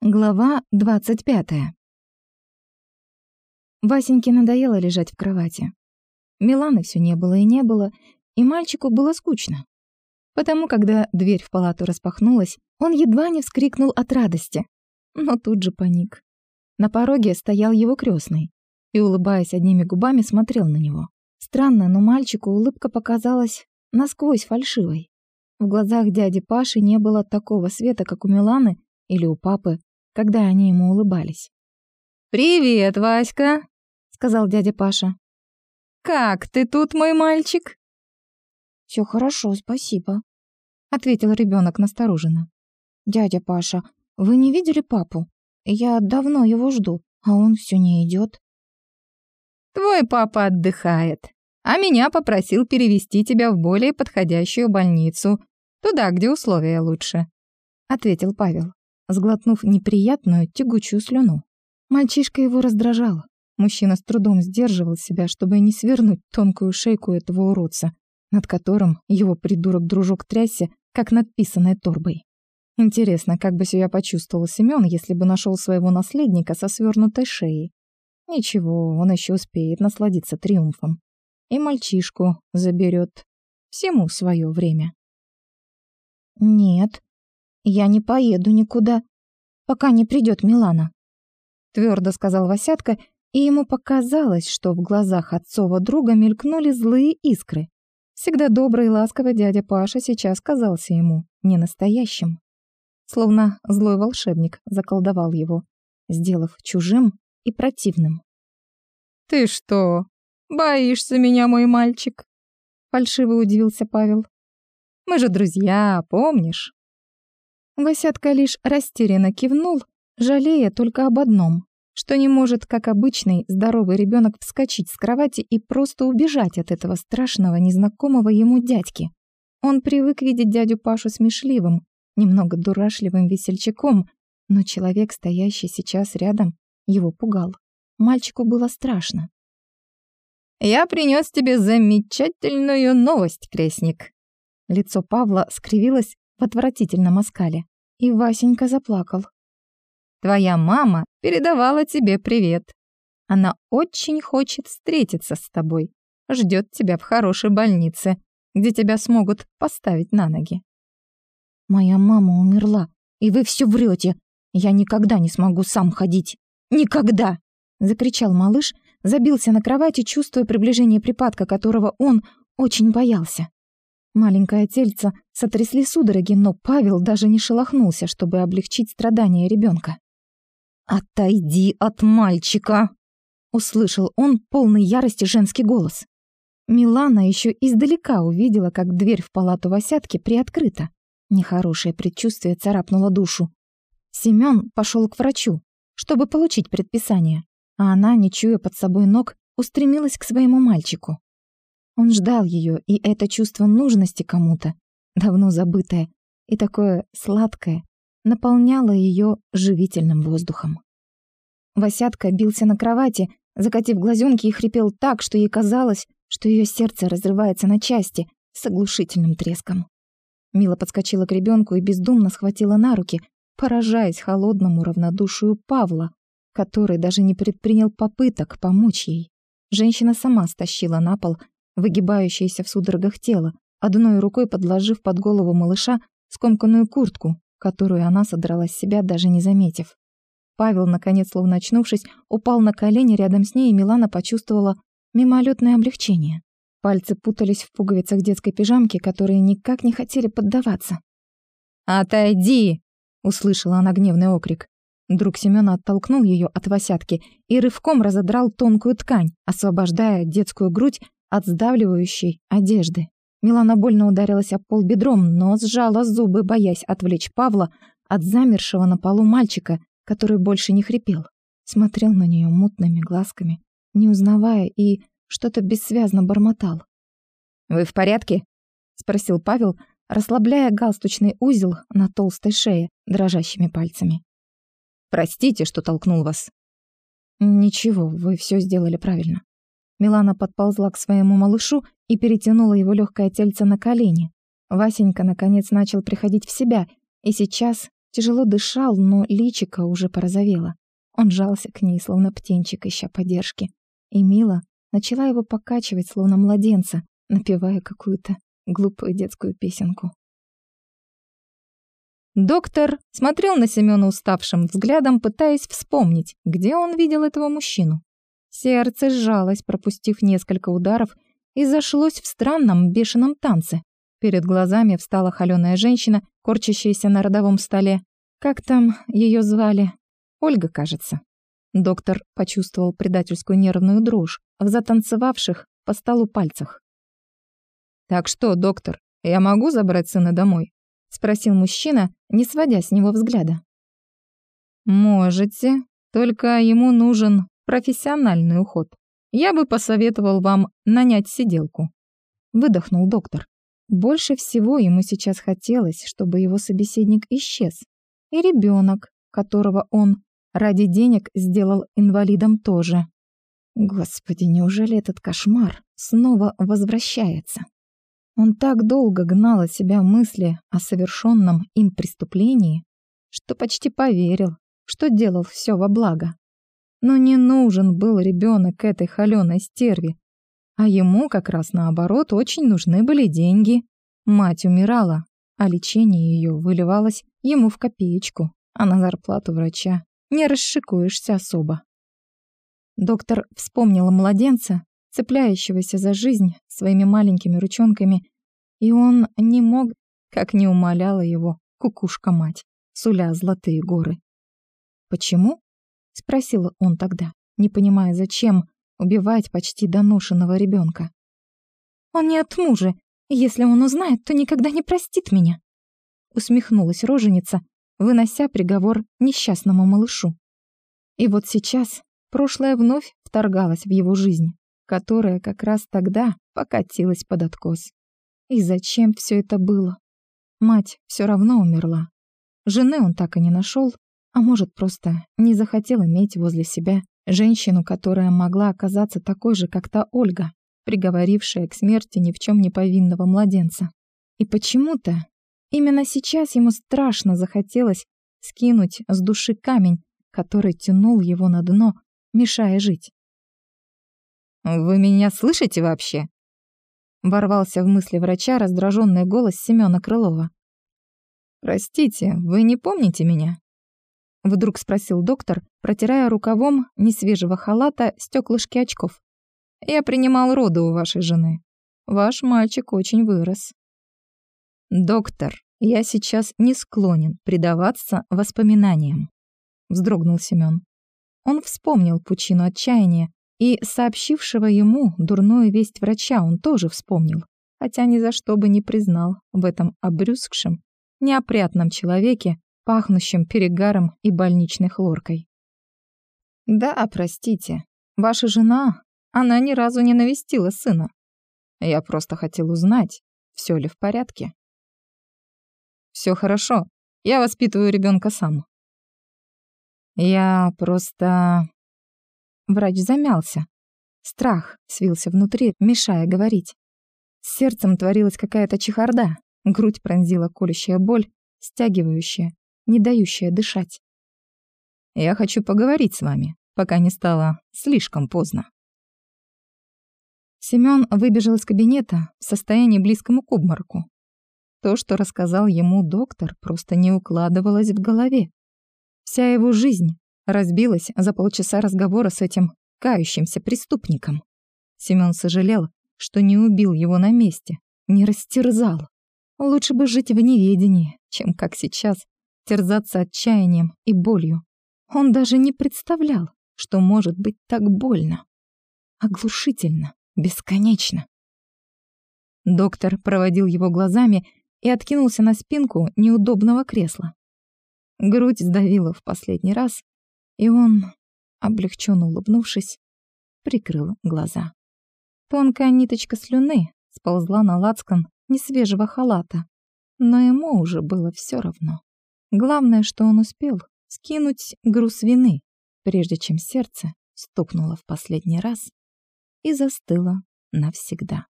Глава двадцать пятая. Васеньке надоело лежать в кровати. Миланы все не было и не было, и мальчику было скучно. Потому, когда дверь в палату распахнулась, он едва не вскрикнул от радости, но тут же паник. На пороге стоял его крестный и, улыбаясь одними губами, смотрел на него. Странно, но мальчику улыбка показалась насквозь фальшивой. В глазах дяди Паши не было такого света, как у Миланы или у папы, когда они ему улыбались. «Привет, Васька», — сказал дядя Паша. «Как ты тут, мой мальчик?» Все хорошо, спасибо», — ответил ребенок настороженно. «Дядя Паша, вы не видели папу? Я давно его жду, а он все не идет. «Твой папа отдыхает, а меня попросил перевести тебя в более подходящую больницу, туда, где условия лучше», — ответил Павел сглотнув неприятную тягучую слюну. Мальчишка его раздражал. Мужчина с трудом сдерживал себя, чтобы не свернуть тонкую шейку этого уродца, над которым его придурок-дружок трясся, как над писаной торбой. Интересно, как бы себя почувствовал Семён, если бы нашел своего наследника со свернутой шеей. Ничего, он еще успеет насладиться триумфом. И мальчишку заберет. Всему свое время. «Нет», я не поеду никуда, пока не придет Милана. Твердо сказал Васятка, и ему показалось, что в глазах отцова друга мелькнули злые искры. Всегда добрый и ласковый дядя Паша сейчас казался ему не настоящим. Словно злой волшебник заколдовал его, сделав чужим и противным. «Ты что, боишься меня, мой мальчик?» Фальшиво удивился Павел. «Мы же друзья, помнишь?» Васятка лишь растерянно кивнул, жалея только об одном, что не может, как обычный здоровый ребенок, вскочить с кровати и просто убежать от этого страшного незнакомого ему дядьки. Он привык видеть дядю Пашу смешливым, немного дурашливым весельчаком, но человек, стоящий сейчас рядом, его пугал. Мальчику было страшно. «Я принес тебе замечательную новость, крестник!» Лицо Павла скривилось в отвратительном оскале, и Васенька заплакал. «Твоя мама передавала тебе привет. Она очень хочет встретиться с тобой, ждет тебя в хорошей больнице, где тебя смогут поставить на ноги». «Моя мама умерла, и вы все врете. Я никогда не смогу сам ходить. Никогда!» — закричал малыш, забился на кровати, чувствуя приближение припадка, которого он очень боялся. Маленькое тельце сотрясли судороги, но Павел даже не шелохнулся, чтобы облегчить страдания ребенка. «Отойди от мальчика!» — услышал он полный ярости женский голос. Милана еще издалека увидела, как дверь в палату Васятки приоткрыта. Нехорошее предчувствие царапнуло душу. Семён пошел к врачу, чтобы получить предписание, а она, не чуя под собой ног, устремилась к своему мальчику. Он ждал ее, и это чувство нужности кому-то, давно забытое и такое сладкое, наполняло ее живительным воздухом. Васятка бился на кровати, закатив глазенки и хрипел так, что ей казалось, что ее сердце разрывается на части с оглушительным треском. Мила подскочила к ребенку и бездумно схватила на руки, поражаясь холодному равнодушию Павла, который даже не предпринял попыток помочь ей. Женщина сама стащила на пол выгибающееся в судорогах тело, одной рукой подложив под голову малыша скомканную куртку, которую она содрала с себя, даже не заметив. Павел, наконец, словно очнувшись, упал на колени рядом с ней, и Милана почувствовала мимолетное облегчение. Пальцы путались в пуговицах детской пижамки, которые никак не хотели поддаваться. «Отойди!» — услышала она гневный окрик. Друг Семёна оттолкнул ее от Васятки и рывком разодрал тонкую ткань, освобождая детскую грудь от сдавливающей одежды. Милана больно ударилась об пол бедром, но сжала зубы, боясь отвлечь Павла от замершего на полу мальчика, который больше не хрипел. Смотрел на нее мутными глазками, не узнавая, и что-то бессвязно бормотал. «Вы в порядке?» — спросил Павел, расслабляя галстучный узел на толстой шее дрожащими пальцами. «Простите, что толкнул вас». «Ничего, вы все сделали правильно». Милана подползла к своему малышу и перетянула его легкое тельце на колени. Васенька наконец начал приходить в себя и сейчас тяжело дышал, но личико уже порозовело. Он жался к ней, словно птенчик, ища поддержки. И Мила начала его покачивать, словно младенца, напевая какую-то глупую детскую песенку. Доктор смотрел на Семёна уставшим взглядом, пытаясь вспомнить, где он видел этого мужчину. Сердце сжалось, пропустив несколько ударов, и зашлось в странном бешеном танце. Перед глазами встала холёная женщина, корчащаяся на родовом столе. Как там ее звали? Ольга, кажется. Доктор почувствовал предательскую нервную дрожь в затанцевавших по столу пальцах. «Так что, доктор, я могу забрать сына домой?» — спросил мужчина, не сводя с него взгляда. «Можете, только ему нужен профессиональный уход. Я бы посоветовал вам нанять сиделку». Выдохнул доктор. Больше всего ему сейчас хотелось, чтобы его собеседник исчез. И ребенок, которого он ради денег сделал инвалидом тоже. Господи, неужели этот кошмар снова возвращается? Он так долго гнал от себя мысли о совершенном им преступлении, что почти поверил, что делал все во благо. Но не нужен был ребенок этой холеной стерви, а ему как раз наоборот очень нужны были деньги. Мать умирала, а лечение ее выливалось ему в копеечку, а на зарплату врача не расшикуешься особо. Доктор вспомнила младенца, цепляющегося за жизнь своими маленькими ручонками, и он не мог, как не умоляла его кукушка-мать, суля золотые горы. «Почему?» — спросил он тогда, не понимая, зачем убивать почти доношенного ребенка. «Он не от мужа. Если он узнает, то никогда не простит меня», — усмехнулась роженица, вынося приговор несчастному малышу. И вот сейчас прошлое вновь вторгалось в его жизнь, которая как раз тогда покатилась под откос. И зачем все это было? Мать все равно умерла. Жены он так и не нашел, а может, просто не захотел иметь возле себя женщину, которая могла оказаться такой же, как та Ольга, приговорившая к смерти ни в чем не повинного младенца. И почему-то именно сейчас ему страшно захотелось скинуть с души камень, который тянул его на дно, мешая жить. «Вы меня слышите вообще?» Ворвался в мысли врача раздраженный голос Семёна Крылова. «Простите, вы не помните меня?» Вдруг спросил доктор, протирая рукавом несвежего халата стеклышки очков. «Я принимал роды у вашей жены. Ваш мальчик очень вырос». «Доктор, я сейчас не склонен предаваться воспоминаниям», — вздрогнул Семён. Он вспомнил пучину отчаяния, и сообщившего ему дурную весть врача он тоже вспомнил, хотя ни за что бы не признал в этом обрюзгшем, неопрятном человеке, пахнущем перегаром и больничной хлоркой. «Да, простите, ваша жена, она ни разу не навестила сына. Я просто хотел узнать, все ли в порядке». «Все хорошо, я воспитываю ребенка сам». «Я просто...» Врач замялся. Страх свился внутри, мешая говорить. С сердцем творилась какая-то чехарда, грудь пронзила колющая боль, стягивающая, не дающая дышать. «Я хочу поговорить с вами, пока не стало слишком поздно». Семён выбежал из кабинета в состоянии близкому к обмороку. То, что рассказал ему доктор, просто не укладывалось в голове. Вся его жизнь разбилась за полчаса разговора с этим кающимся преступником. Семён сожалел, что не убил его на месте, не растерзал. Лучше бы жить в неведении, чем, как сейчас, терзаться отчаянием и болью. Он даже не представлял, что может быть так больно. Оглушительно, бесконечно. Доктор проводил его глазами и откинулся на спинку неудобного кресла. Грудь сдавила в последний раз, и он, облегченно улыбнувшись, прикрыл глаза. Тонкая ниточка слюны сползла на лацкан несвежего халата, но ему уже было все равно. Главное, что он успел скинуть груз вины, прежде чем сердце стукнуло в последний раз и застыло навсегда.